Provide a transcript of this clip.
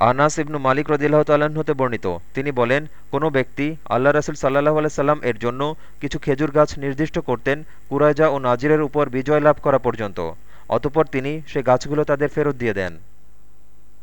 আনাস ইবনু মালিক রদিল্লাহ হতে বর্ণিত। তিনি বলেন, কোনো ব্যক্তি আল্লাহ রসুল সাল্লাহ আলাইসাল্লাম এর জন্য কিছু খেজুর গাছ নির্দিষ্ট করতেন কুরাইজা ও নাজিরের উপর বিজয় লাভ করা পর্যন্ত। অতপর তিনি সে গাছগুলো তাদের ফেরত দিয়ে দেন।